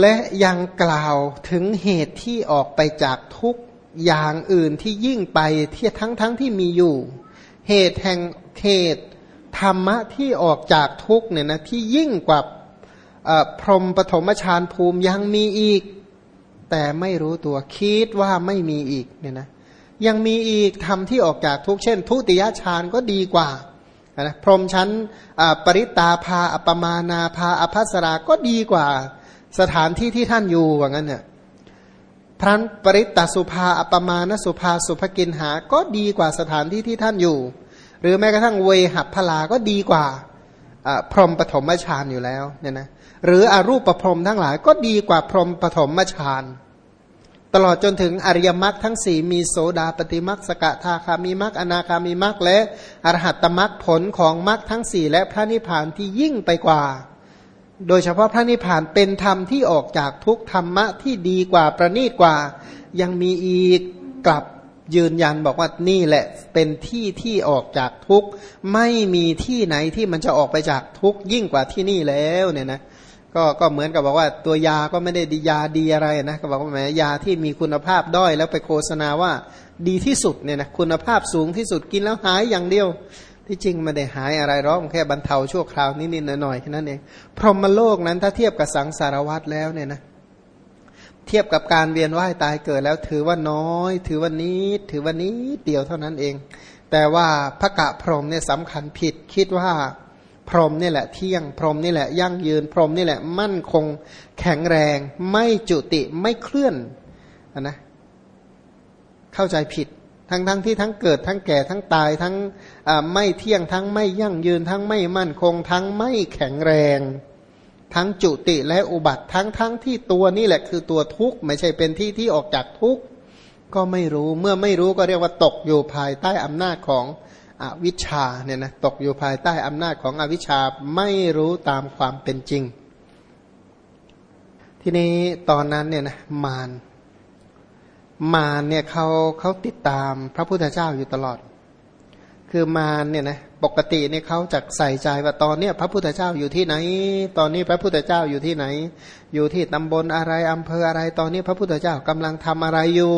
และยังกล่าวถึงเหตุที่ออกไปจากทุกอย่างอื่นที่ยิ่งไปที่ทั้งทั้งที่มีอยู่ เหตุแห่งเหตุธรรมะที่ออกจากทุกเนี่ยนะที่ยิ่งกว่าพรหมปฐมฌานภูมิยังมีอีก แต่ไม่รู้ตัวคิดว่าไม่มีอีกเนี่ยนะยังมีอีกทำที่ออกจากทุกเช่น ทุติยฌานก็ดีกว่านะพรหมชั้นปริตาภาอปมานาภาอภัสราก็ดีกว่า สถานที่ที่ท่านอยู่ว่างั้นเนี่ยพรันปริตตสุภาอปมาณสุภาสุภกินหา ก็ดีกว่าสถานที่ที่ท่านอยู่ หรือแม้กระทั่งเวหับพลาก็ดีกว่าพรหมปฐมฌานอยู่แล้วเนี่ยนะหรืออรูปประพรมทั้งหลายก็ดีกว่าพรหมปฐมฌานตลอดจนถึงอริยมรรคทั้งสี่มีโสดาปฏิมรรคสกทาคามีมรรคอนาคามีมรรคและอรหัตตมรรคผลของมรรคทั้งสี่และพระนิพพานที่ยิ่งไปกว่า โดยเฉพาะพระนิพพานเป็นธรรมที่ออกจากทุกธรรมะที่ดีกว่าประณีตกว่า ยังมีอีกกลับยืนยันบอกว่านี่แหละเป็นที่ที่ออกจากทุกไม่มีที่ไหนที่มันจะออกไปจากทุกยิ่งกว่าที่นี่แล้วเนี่ยนะก็ก็เหมือนกับบอกว่าตัวยาก็ไม่ได้ดียาดีอะไรนะก็บอกว่าแหมยาที่มีคุณภาพด้อยแล้วไปโฆษณาว่าดีที่สุดเนี่ยนะคุณภาพสูงที่สุดกินแล้วหายอย่างเดียว ที่จริงไม่ได้หายอะไรหรอกแค่บรรเทาชั่วคราวนิดๆหน่อยๆแค่นั้นเองพรหมโลกนั้นถ้าเทียบกับสังสารวัตรแล้วเนี่ยนะเทียบกับการเวียนว่ายตายเกิดแล้วถือว่าน้อย ถือว่านี้ถือว่านี้เดียวเท่านั้นเอง แต่ว่าพระกะพรหมเนี่ยสำคัญผิดคิดว่าพรหมนี่แหละเที่ยงพรหมนี่แหละยั่งยืนพรหมนี่แหละมั่นคงแข็งแรง ไม่จุติไม่เคลื่อนนะเข้าใจผิด ทั้งทั้งที่ทั้งเกิดทั้งแก่ทั้งตายทั้งไม่เที่ยงทั้งไม่ยั่งยืนทั้งไม่มั่นคง ทั้งไม่แข็งแรง ทั้งจุติและอุบัติทั้งทั้งที่ตัวนี่แหละคือตัวทุกข์ไม่ใช่เป็นที่ที่ออกจากทุกข์ก็ไม่รู้เมื่อไม่รู้ก็เรียกว่าตกอยู่ภายใต้อำนาจของอวิชชาเนี่ยนะตกอยู่ภายใต้อำนาจของอวิชชาไม่รู้ตามความเป็นจริง ทีนี้ตอนนั้นเนี่ยนะมาร มารเนี่ยเขาเขาติดตามพระพุทธเจ้าอยู่ตลอด คือมารเนี่ยนะปกติเนี่ยเขาจะใส่ใจว่าตอนเนี้ยพระพุทธเจ้าอยู่ที่ไหน ตอนนี้พระพุทธเจ้าอยู่ที่ไหน อยู่ที่ตำบลอะไรอำเภออะไร ตอนนี้พระพุทธเจ้ากำลังทำอะไรอยู่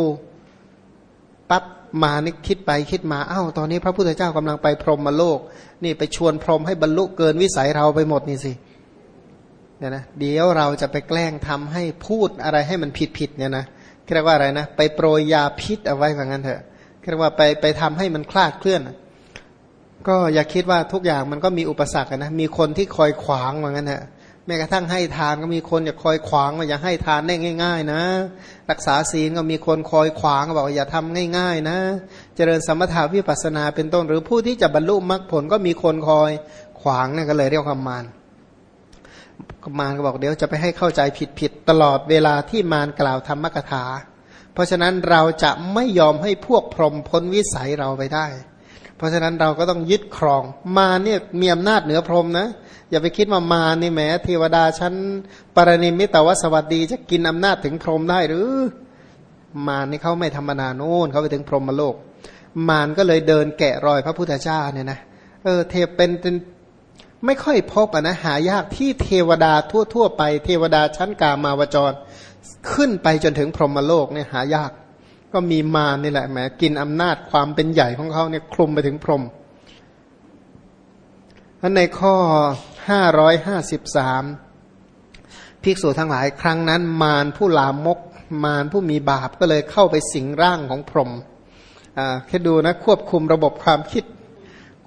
ปั๊บมานี่คิดไปคิดมาอ้าวตอนนี้พระพุทธเจ้ากำลังไปพรหมโลก นี่ไปชวนพรหมให้บรรลุเกินวิสัยเราไปหมดนี่สิเนี่ยนะเดี๋ยวเราจะไปแกล้งทำให้พูดอะไรให้มันผิดผิดเนี่ยนะเเรียกว่าอะไรนะ ไปโปรยยาพิษเอาไว้ว่างั้นเถอะเรียกว่าไปไปทำให้มันคลาดเคลื่อน ก็อย่าคิดว่าทุกอย่างมันก็มีอุปสรรคนะมีคนที่คอยขวางว่างั้นเถอะแม้กระทั่งให้ทานก็มีคนอย่าคอยขวางว่าอย่าให้ทานได้ง่าย ๆ นะ รักษาศีลก็มีคนคอยขวางบอกอย่าทำง่าย ๆ นะ เจริญสมถาวิปัสนาเป็นต้น หรือผู้ที่จะบรรลุมรรคผลก็มีคนคอยขวางนี่ก็เลยเรียกว่ามาร มารก็บอกเดี๋ยวจะไปให้เข้าใจผิดๆตลอดเวลาที่มารกล่าวธรรมกถา เพราะฉะนั้นเราจะไม่ยอมให้พวกพรหมพ้นวิสัยเราไปได้ เพราะฉะนั้นเราก็ต้องยึดครองมาเนี่ยมีอำนาจเหนือพรหมนะ อย่าไปคิดว่ามานี่แหมเทวดาชั้นปรนิมิตวสวัสดีจะกินอำนาจถึงพรหมได้หรือ มานี่เขาไม่ธรรมนาโน่นเขาไปถึงพรหมโลก มารก็เลยเดินแกะรอยพระพุทธเจ้าเนี่ยนะเออเทเป็นเป็น ไม่ค่อยพบอะนะหายากที่เทวดาทั่ว ๆ ไป เทวดาชั้นกามาวจร ขึ้นไปจนถึงพรหมโลกเนี่ยหายาก ก็มีมารนี่แหละแหมกินอำนาจความเป็นใหญ่ของเขาเนี่ยคลุมไปถึงพรหมในข้อห้าร้อยห้าสิบสามภิกษุทั้งหลายครั้งนั้น มารผู้ลามก มารผู้มีบาปก็เลยเข้าไปสิงร่างของพรหมอ่าแค่ดูนะควบคุมระบบความคิด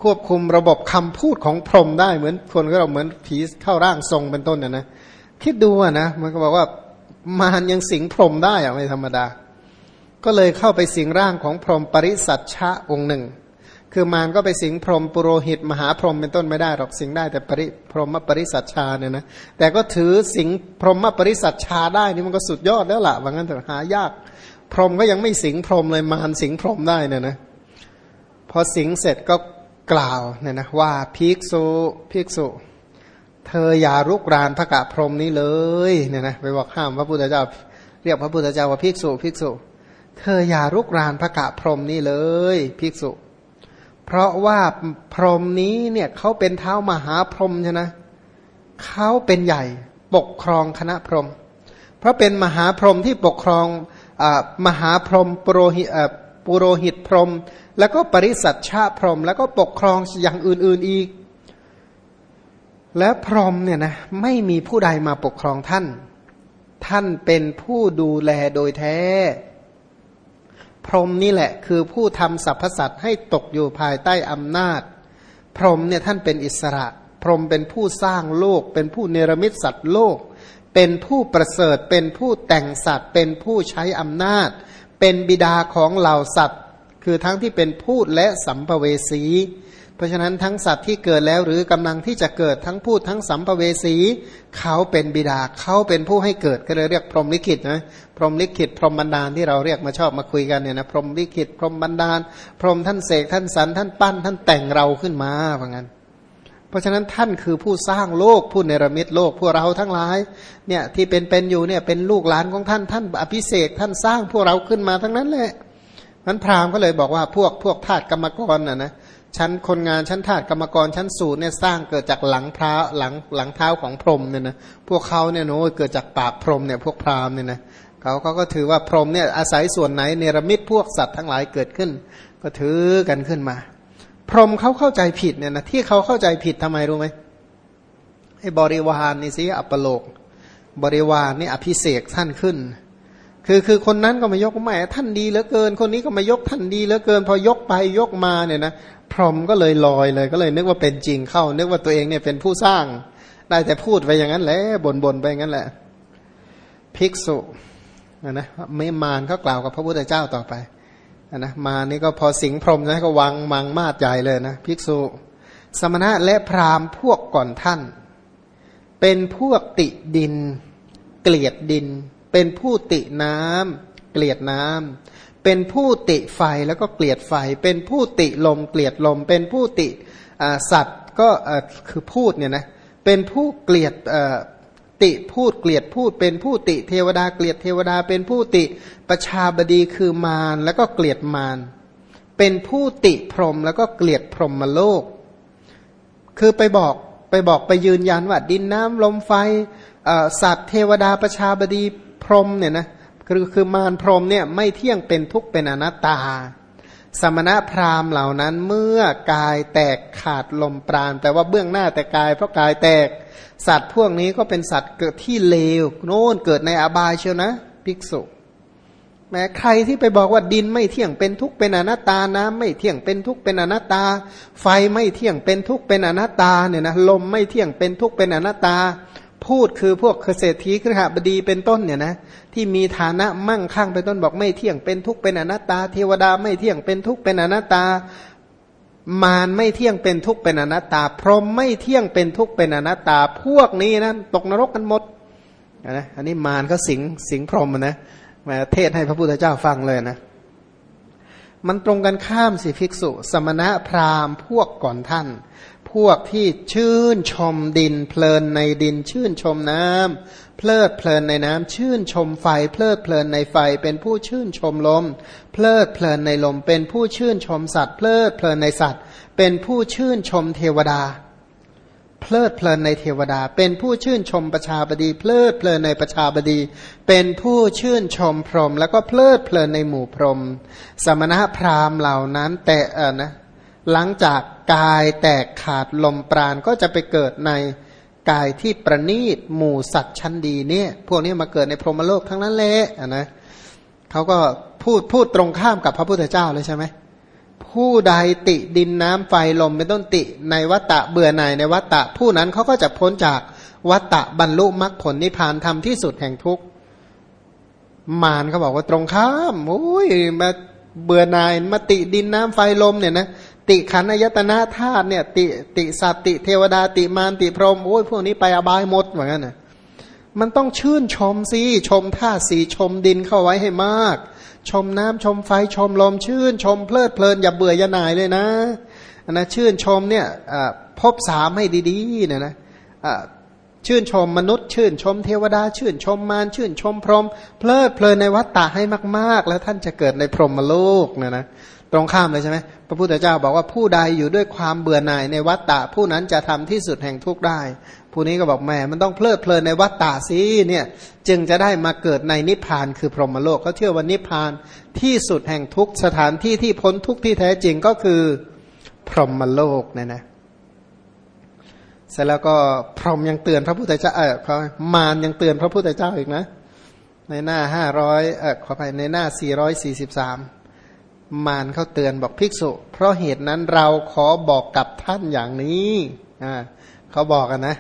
ควบคุมระบบคำพูดของพรหมได้เหมือนคนก็เราเหมือนผีเข้าร่างทรงเป็นต้นนะนะคิดดูนะมันก็บอกว่ามารยังสิงพรหมได้อะไม่ธรรมดา ก็เลยเข้าไปสิงร่างของพรหมปริสัชชะองค์หนึ่ง คือมารก็ไปสิงพรหมปุโรหิต มหาพรหมเป็นต้นไม่ได้หรอกสิงได้แต่ปริพรหมปริสัชชาเนี่ยนะแต่ก็ถือสิงพรหมปริสัชชาได้นี่มันก็สุดยอดแล้วล่ะว่างั้นแต่หายาก พรหมก็ยังไม่สิงพรหมเลยมารสิงพรหมได้เนี่ยนะพอสิงเสร็จก็ กล่าวเนี่ยนะว่าภิกษุภิกษุ เธออย่ารุกรานพระกะพรมนี้เลยเนี่ยนะไปบอกห้ามพระพุทธเจ้า เรียกพระพุทธเจ้าว่าภิกษุภิกษุ เธออย่ารุกรานพระกะพรมนี้เลยภิกษุ เพราะว่าพรมนี้เนี่ยเขาเป็นเท้ามหาพรมใช่ไหมเขาเป็นใหญ่ปกครองคณะพรหมราะเป็นมหาพรมที่ปกครองอมหาพรมปุโรหิตปุโรหิตพรม แล้วก็ปริสัชชาพรหมแล้วก็ปกครองอย่างอื่นๆอีก และพรหมเนี่ยนะไม่มีผู้ใดมาปกครองท่าน ท่านเป็นผู้ดูแลโดยแท้ พรหมนี่แหละ คือผู้ทำสรรพสัตว์ให้ตกอยู่ภายใต้อำนาจ พรหมเนี่ยท่านเป็นอิสระ พรหมเป็นผู้สร้างโลก เป็นผู้เนรมิตสัตว์โลก เป็นผู้ประเสริฐ เป็นผู้แต่งสัตว์ เป็นผู้ใช้อำนาจเป็นบิดาของเหล่าสัตว์ คือทั้งที่เป็นพูดและสัมภเวสี เพราะฉะนั้นทั้งสัตว์ที่เกิดแล้วหรือกำลังที่จะเกิดทั้งพูดทั้งสัมภเวสี เขาเป็นบิดาเขาเป็นผู้ให้เกิดก็เลยเรียกพรหมลิขิตนะพรหมลิขิตพรหมบันดาลที่เราเรียกมาชอบมาคุยกันเนี่ยนะพรหมลิขิตพรหมบันดาล พรหมท่านเสกท่านสรรท่านปั้นท่านแต่งเราขึ้นมาเพรางั้นราะฉะนั้นท่านคือผู้สร้างโลกผู้เนรมิตโลกพวกเราทั้งหลายเนี่ยที่เป็นเป็นอยู่เนี่ยเป็นลูกหลานของท่านท่านอภิเศกท่านสร้างพวกเราขึ้นมาทั้งนั้นแหละ นั้นพราหมณ์ก็เลยบอกว่าพวกพวกทาสกรรมกรน่ะนะชั้นคนงานชั้นทาสกรรมกรชั้นสูตรเนี่ยสร้างเกิดจากหลังเท้าหลังหลังเท้าของพรหมเนี่ยนะพวกเขาเนี่ยโน้เกิดจากปากพรหมเนี่ยพวกพราหมณ์เนี่ยนะเขาเขาก็ถือว่าพรหมเนี่ยอาศัยส่วนไหนเนรมิตพวกสัตว์ทั้งหลายเกิดขึ้น ก็ถือกันขึ้นมา พรหมเขาเข้าใจผิดเนี่ยนะที่เขาเข้าใจผิดทำไมรู้ไหมให้บริวารนี่สิอัปโลก บริวารนี่อภิเสกท่านขึ้น คือคือคนนั้นก็มายกแม่ท่านดีเหลือเกิน คนนี้ก็มายกท่านดีเหลือเกิน พอยกไปยกมาเนี่ยนะพรหมก็เลยลอยเลยก็เลยนึกว่าเป็นจริงเข้า นึกว่าตัวเองเนี่ยเป็นผู้สร้าง ได้แต่พูดไปอย่างนั้นแหละบ่นบ่นไปอย่างนั้นแหละ ภิกษุนะไม่มานก็กล่าวกับพระพุทธเจ้าต่อไปนะมานี่ก็พอสิงพรหมนะก็วังมังมาดใหญ่เลยนะภิกษุ สมณะและพราหมณ์พวกก่อนท่าน เป็นพวกติดิน เกลียดดิน เป็นผู้ติน้ำเกลียดน้ำเป็นผู้ติไฟแล้วก็เกลียดไฟ เป็นผู้ติลม เกลียดลม เป็นผู้ติสัตว์ก็คือพูดเนี่ยนะเป็นผู้เกลียดติพูดเกลียดพูด เป็นผู้ติเทวดาเกลียดเทวดา เป็นผู้ติประชาบดีคือมารแล้วก็เกลียดมารเป็นผู้ติพรหมแล้วก็เกลียดพรหมโลก คือไปบอกไปบอกไปยืนยันว่าดินน้ำลมไฟสัตว์เทวดาประชาบดี พรหมเนี่ยนะคือคือมารพรหมเนี่ยไม่เที่ยงเป็นทุกข์เป็นอนัตตา สมณะพราหมณ์เหล่านั้นเมื่อกายแตกขาดลมปราณแต่ว่าเบื้องหน้าแต่กายเพราะกายแตกสัตว์พวกนี้ก็เป็นสัตว์เกิดที่เลวโน่นเกิดในอบายเชียวนะ ภิกษุแม้ใครที่ไปบอกว่าดินไม่เที่ยงเป็นทุกข์เป็นอนัตตาน้ำไม่เที่ยงเป็นทุกข์เป็นอนัตตา ไฟไม่เที่ยงเป็นทุกข์เป็นอนัตตาเนี่ยนะลมไม่เที่ยงเป็นทุกข์เป็นอนัตตา พูดคือพวกเกษตรทีครหบดีเป็นต้นเนี่ยนะที่มีฐานะมั่งคั่งเป็นต้นบอกไม่เที่ยงเป็นทุกข์เป็นอนัตตา เทวดาไม่เที่ยงเป็นทุกข์เป็นอนัตตามารไม่เที่ยงเป็นทุกข์เป็นอนัตตา พรหมไม่เที่ยงเป็นทุกข์เป็นอนัตตา พวกนี้นะตกนรกกันหมดนะอันนี้มารก็สิงสิงพรหมนะมาเทศให้พระพุทธเจ้าฟังเลยนะ มันตรงกันข้ามสิภิกษุ สมณะพราหมณ์พวกก่อนท่าน พวกที่ชื่นชมดิน เพลินในดิน ชื่นชมน้ำเพลิดเพลินในน้ำชื่นชมไฟ เพลิดเพลินในไฟ เป็นผู้ชื่นชมลม เพลิดเพลินในลม เป็นผู้ชื่นชมสัตว์ เพลิดเพลินในสัตว์ เป็นผู้ชื่นชมเทวดา เพลิดเพลินในเทวดา เป็นผู้ชื่นชมประชาบดี เพลิดเพลินในประชาบดี เป็นผู้ชื่นชมพรหมแล้วก็เพลิดเพลินในหมู่พรหมสมณะพราหมณ์เหล่านั้นแต่เออนะ หลังจากกายแตกขาดลมปราณก็จะไปเกิดในกายที่ประณีตหมู่สัตว์ชั้นดีเนี่ยพวกนี้มาเกิดในพรหมโลกทั้งนั้นแหละนะเขาก็พูดพูดตรงข้ามกับพระพุทธเจ้าเลยใช่ไหมผู้ใดติดินน้ำไฟลมเป็นต้นติในวัตตะเบื่อหน่ายในวัตตะ ผู้นั้นเขาก็จะพ้นจากวัตตะบรรลุมรรคผลนิพพานทำที่สุดแห่งทุกข์มารเขาบอกว่าตรงข้ามโอ้ยมาเบื่อหน่ายมาติดินน้ำไฟลมเนี่ยนะ ติขันอายตนะธาตุเนี่ย ติติสัตติเทวดาติมารติพรหมโอ้ยพวกนี้ไปอบายหมดเหมือนกันนะมันต้องชื่นชมสิชมธาตุสีชมดินเข้าไว้ให้มาก ชมน้ำชมไฟชมลม ชื่นชมเพลิดเพลินอย่าเบื่ออย่าหน่ายเลยนะนะชื่นชมเนี่ยพบสามให้ดีๆเนี่ยนะชื่นชมมนุษย์ ชื่นชมเทวดา ชื่นชมมารชื่นชมพรหมเพลิดเพลินในวัฏฏะให้มาก ๆ แล้วท่านจะเกิดในพรหมโลกเนี่ยนะ ตรงข้ามเลยใช่ไหมพระพุทธเจ้าบอกว่าผู้ใดอยู่ด้วยความเบื่อหน่ายในวัฏฏะผู้นั้นจะทำที่สุดแห่งทุกข์ได้ ผู้นี้ก็บอกแม่มันต้องเพลิดเพลินในวัฏฏะสิเนี่ยจึงจะได้มาเกิดในนิพพานคือพรหมโลกเขาเชื่อว่านิพพานที่สุดแห่งทุกสถานที่ที่พ้นทุกที่แท้จริงก็คือพรหมโลกเนี่ยนะเสร็จแล้วก็พรหมยังเตือนพระพุทธเจ้าเออเขามารยังเตือนพระพุทธเจ้าอีกนะ ในหน้าห้าร้อยเออขอไปในหน้าสี่ร้อยสี่สิบสาม มารเขาเตือนบอกภิกษุ เพราะเหตุนั้นเราขอบอกกับท่านอย่างนี้อ่าเขาบอกกันนะ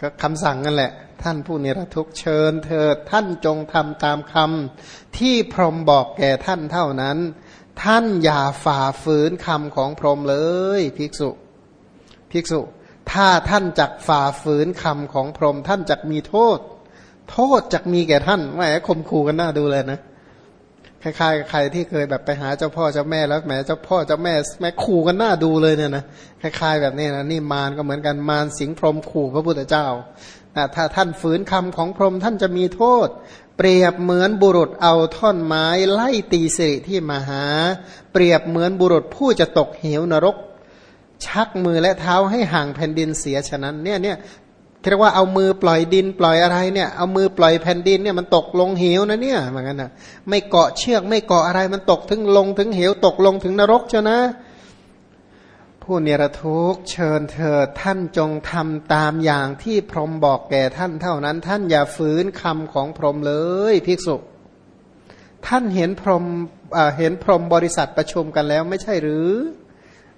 ก็คำสั่งกันแหละ ท่านผู้นิรทุกเชิญเถิดท่านจงทำตามคำที่พรหมบอกแก่ท่านเท่านั้น ท่านอย่าฝ่าฝืนคำของพรหมเลยภิกษุ ภิกษุ ถ้าท่านจักฝ่าฝืนคำของพรหมท่านจักมีโทษ โทษจักมีแก่ท่านแหมคมคูกันหน้าดูเลยนะ คล้ายๆใครที่เคยแบบไปหาเจ้าพ่อเจ้าแม่แล้วแหมเจ้าพ่อเจ้าแม่แม่ขู่กันหน้าดูเลยเนี่ยนะคล้ายๆแบบนี้นะนี่มารก็เหมือนกันมารสิงพรมขู่พระพุทธเจ้าถ้าท่านฝืนคำของพรหมท่านจะมีโทษ เปรียบเหมือนบุรุษเอาท่อนไม้ไล่ตีสิริที่มาหา เปรียบเหมือนบุรุษผู้จะตกเหวนรก ชักมือและเท้าให้ห่างแผ่นดินเสียฉะนั้นเนี่ยเนี่ย เรียกว่าเอามือปล่อยดินปล่อยอะไรเนี่ยเอามือปล่อยแผ่นดินเนี่ยมันตกลงเหวนะเนี่ยเหมือนกันนะไม่เกาะเชือกไม่เกาะอะไรมันตกถึงลงถึงเหวตกลงถึงนรกเจ้านะ ผู้เนรทุกเชิญเถิดท่านจงทำตามอย่างที่พรหมบอกแก่ท่านเท่านั้น ท่านอย่าฝืนคำของพรหมเลยภิกษุ ท่านเห็นพรหมเห็นพรหมบริษัทประชุมกันแล้วไม่ใช่หรือ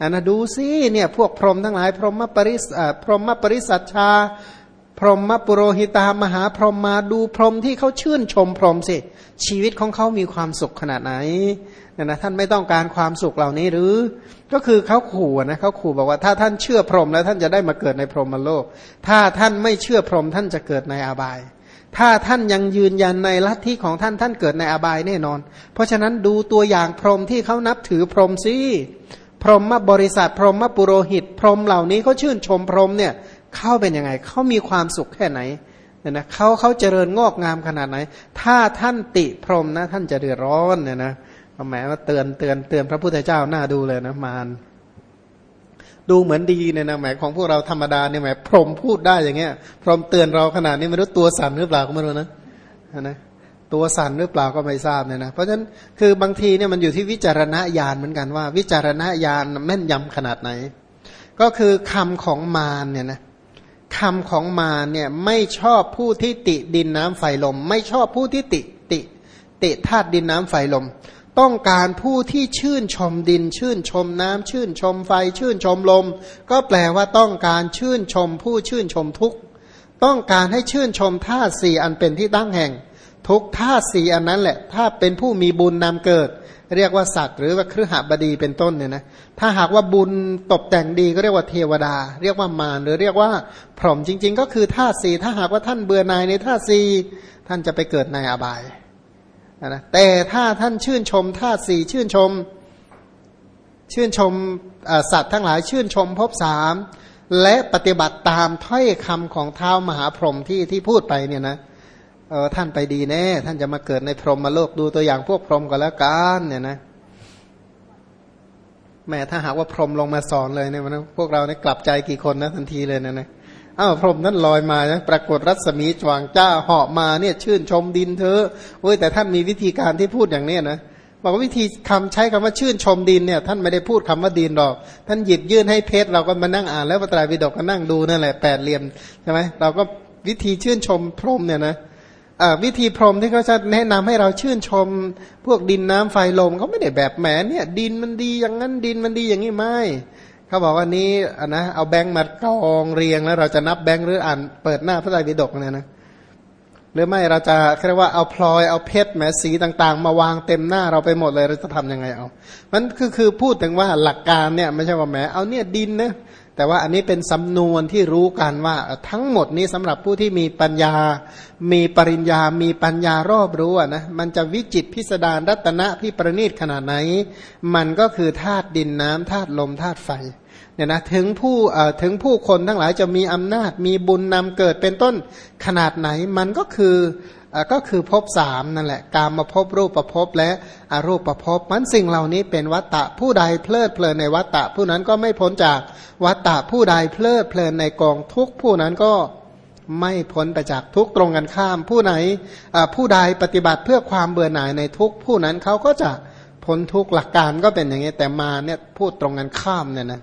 อันนะดูสิเนี่ยพวกพรหมทั้งหลาย พรหมปริสพรหมปริสัชชา พรหมปุโรหิตามหาพรหมมาดูพรหมที่เขาชื่นชมพรหมสิ ชีวิตของเขามีความสุขขนาดไหนนี่ยนะท่านไม่ต้องการความสุขเหล่านี้หรือ ก็คือเขาขู่นะเขาขู่บอกว่าถ้าท่านเชื่อพรหมแล้วท่านจะได้มาเกิดในพรหมโลก ถ้าท่านไม่เชื่อพรหมท่านจะเกิดในอาบาย ถ้าท่านยังยืนยันในลัทธิของท่านท่านเกิดในอบายแน่นอน เพราะฉะนั้นดูตัวอย่างพรหมที่เขานับถือพรหมสิ พรหมบริษัท พรหมปุโรหิต พรหมเหล่านี้เขาชื่นชมพรหมเนี่ยเข้าเป็นยังไงเขามีความสุขแค่ไหนเนี่ยนะเขาเขาเจริญงอกงามขนาดไหน ถ้าท่านติพรหมนะ ท่านจะเดือดร้อนเนี่ยนะหมายว่าเตือนเตือนเตือนพระพุทธเจ้าหน้าดูเลยนะมารดูเหมือนดีเนี่ยนะหมายของพวกเราธรรมดาเนี่ยหมายพรหมพูดได้อย่างเงี้ย พรหมเตือนเราขนาดนี้ไม่รู้ตัวสั่นหรือเปล่าก็ไม่รู้นะนะ ตัวสั่นหรือเปล่าก็ไม่ทราบเนี่ยนะเพราะฉะนั้นคือบางทีเนี่ยมันอยู่ที่วิจารณญาณเหมือนกันว่า วิจารณญาณแม่นยำขนาดไหน ก็คือคำของมารเนี่ยนะคำของมารเนี่ยไม่ชอบผู้ที่ติดินน้ำไฟลม ไม่ชอบผู้ที่ติติ ติธาตุดินน้ำไฟลม ต้องการผู้ที่ชื่นชมดิน ชื่นชมน้ำชื่นชมไฟ ชื่นชมลม ก็แปลว่าต้องการชื่นชมผู้ชื่นชมทุกต้องการให้ชื่นชมธาตุสี่อันเป็นที่ตั้งแห่ง ทุกท่าสีอันนั้นแหละ ถ้าเป็นผู้มีบุญนำเกิด เรียกว่าสัตว์หรือว่าครือหบดีเป็นต้นเนี่ยนะถ้าหากว่าบุญตกแต่งดีก็เรียกว่าเทวดา เรียกว่ามารหรือเรียกว่าพรหมจริง ๆ ก็คือท่าสีถ้าหากว่าท่านเบื่อหน่ายในท่าสีท่านจะไปเกิดในอบายนะแต่ถ้าท่านชื่นชมท่าสีชื่นชม ชื่นชมสัตว์ทั้งหลายชื่นชมพบสามและปฏิบัติตามถ้อยคำของเท้ามหาพรหมที่ที่พูดไปเนี่ยนะ เออท่านไปดีแน่ ท่านจะมาเกิดในพรหมโลกดูตัวอย่างพวกพรหมก็แล้วกันเนี่ยนะแม่ถ้าหากว่าพรหมลงมาสอนเลยเนี่ยมันพวกเราเนี่ยกลับใจกี่คนนะทันทีเลยนะนะอ้าวพรหมนั้นลอยมาปรากฏรัศมีจวางจ้าเหาะมาเนี่ยชื่นชมดินเธอเว้ยแต่ท่านมีวิธีการที่พูดอย่างเนี้ยนะบอกว่าวิธีคำใช้คำว่าชื่นชมดินเนี่ย ท่านไม่ได้พูดคำว่าดินหรอก ท่านหยิบยื่นให้เพชรเราก็มานั่งอ่านแล้วพระไตรปิฎกก็นั่งดูนั่นแหละแปดเหลี่ยมใช่ไหมเราก็วิธีชื่นชมพรหมเนี่ยนะ วิธีพรมที่เขาจะแนะนำให้เราชื่นชม พวกดินน้ำไฟลมเขาไม่ได้แบบแหมเนี่ยดินมันดีอย่างนั้นดินมันดีอย่างนี้ไม่เขาบอกว่านี้นนะเอาแบงค์มากองเรียงแล้วเราจะนับแบงค์หรืออ่านเปิดหน้าพระไตรปิฎกเนี่ยนะหรือไม่เราจะเรียกว่าเอาพลอยเอาเพชรแหมสีต่างๆ มาวางเต็มหน้าเราไปหมดเลยเราจะทํำยังไงเอา มันคือคือพูดถึงว่าหลักการเนี่ยไม่ใช่ว่าแหมเอาเนี่ยดินนะ แต่ว่าอันนี้เป็นสำนวนที่รู้กันว่าทั้งหมดนี้สำหรับผู้ที่มีปัญญา มีปริญญา มีปัญญารอบรู้นะมันจะวิจิตพิสดารรัตนะที่ประณีตขนาดไหน มันก็คือธาตุดินน้ำธาตุลมธาตุไฟเนี่ยนะถึงผู้ถึงผู้คนทั้งหลายจะมีอำนาจมีบุญนำเกิดเป็นต้นขนาดไหน มันก็คือ ก็คือภพสามนั่นแหละ การมาภพรูปประภพและอรูปประภพมันสิ่งเหล่านี้เป็นวัตตะผู้ใดเพลิดเพลินในวัตตะ ผู้นั้นก็ไม่พ้นจากวัตตะผู้ใดเพลิดเพลินในกองทุกผู้นั้นก็ไม่พ้นไปจากทุกตรงกันข้าม ผู้ไหนผู้ใดปฏิบัติเพื่อความเบื่อหน่ายในทุกผู้นั้นเขาก็จะพ้นทุกหลักการก็เป็นอย่างนี้แต่มาเนี่ยพูดตรงกันข้ามเนี่ยนะ